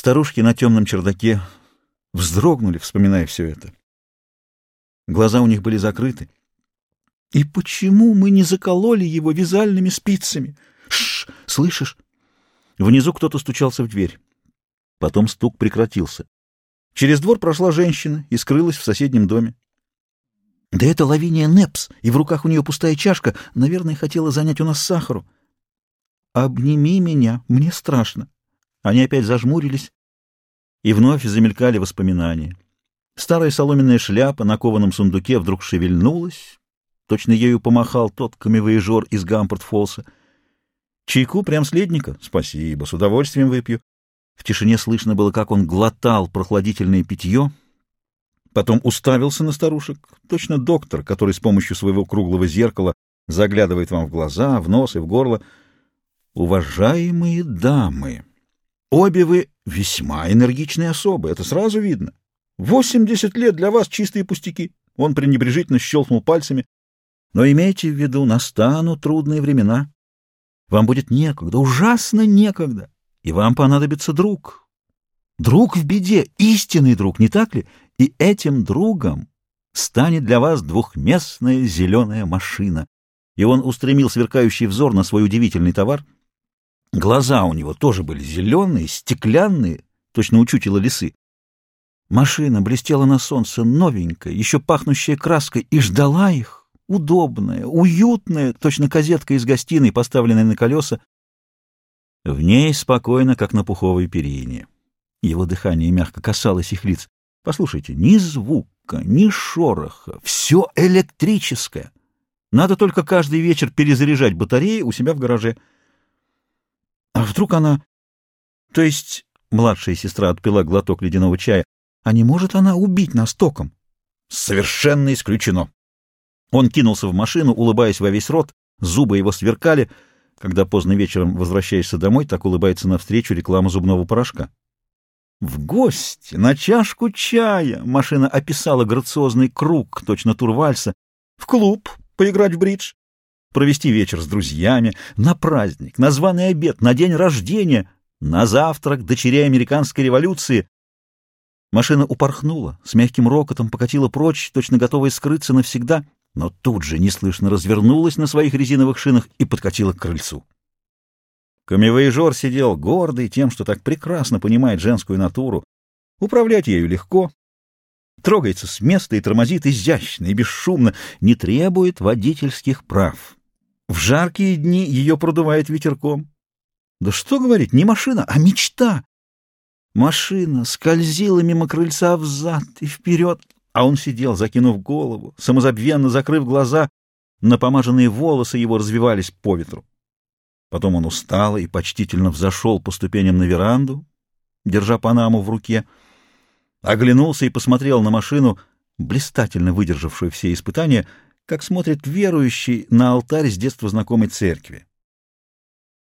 Старушки на темном чердаке вздрогнули, вспоминая все это. Глаза у них были закрыты. И почему мы не закололи его вязальными спицами? Шш, слышишь? Внизу кто-то стучался в дверь. Потом стук прекратился. Через двор прошла женщина и скрылась в соседнем доме. Да это Лавиния Непс, и в руках у нее пустая чашка. Наверное, хотела занять у нас сахару. Обними меня, мне страшно. Они опять зажмурились, и вновь замелькали воспоминания. Старая соломенная шляпа на кованом сундуке вдруг шевельнулась, точно ею помахал тот камевоежор из Гампорт-Фолса. Чайку прям следника? Спасибо, с удовольствием выпью. В тишине слышно было, как он глотал прохладительное питье, потом уставился на старушек, точно доктор, который с помощью своего круглого зеркала заглядывает вам в глаза, в нос и в горло. «Уважаемые дамы, обе вы весьма энергичные особы, это сразу видно. Восемьдесят лет для вас чистые пустяки». Он пренебрежительно щелкнул пальцами. «Но имейте в виду, настанут трудные времена. Вам будет некогда, ужасно некогда и вам понадобится друг. Друг в беде, истинный друг, не так ли? И этим другом станет для вас двухместная зеленая машина. И он устремил сверкающий взор на свой удивительный товар. Глаза у него тоже были зеленые, стеклянные, точно у чутила лисы. Машина блестела на солнце, новенькая, еще пахнущая краской, и ждала их, удобная, уютная, точно козетка из гостиной, поставленная на колеса, в ней спокойно, как на пуховой перине. Его дыхание мягко касалось их лиц. Послушайте, ни звука, ни шороха, все электрическое. Надо только каждый вечер перезаряжать батареи у себя в гараже. А вдруг она... То есть младшая сестра отпила глоток ледяного чая. А не может она убить нас током? Совершенно исключено. Он кинулся в машину, улыбаясь во весь рот, зубы его сверкали — когда поздно вечером возвращаешься домой, так улыбается навстречу реклама зубного порошка. В гости, на чашку чая машина описала грациозный круг, точно турвальса, в клуб поиграть в бридж, провести вечер с друзьями, на праздник, на званый обед, на день рождения, на завтрак дочерей американской революции. Машина упорхнула, с мягким рокотом покатила прочь, точно готовая скрыться навсегда — но тут же неслышно развернулась на своих резиновых шинах и подкатила к крыльцу. Камевоежор сидел гордый тем, что так прекрасно понимает женскую натуру. Управлять ею легко, трогается с места и тормозит изящно и бесшумно, не требует водительских прав. В жаркие дни ее продувает ветерком. Да что говорить, не машина, а мечта. Машина скользила мимо крыльца взад и вперед, а он сидел, закинув голову, самозабвенно закрыв глаза, напомаженные волосы его развивались по ветру. Потом он устал и почтительно взошел по ступеням на веранду, держа Панаму в руке, оглянулся и посмотрел на машину, блистательно выдержавшую все испытания, как смотрит верующий на алтарь с детства знакомой церкви.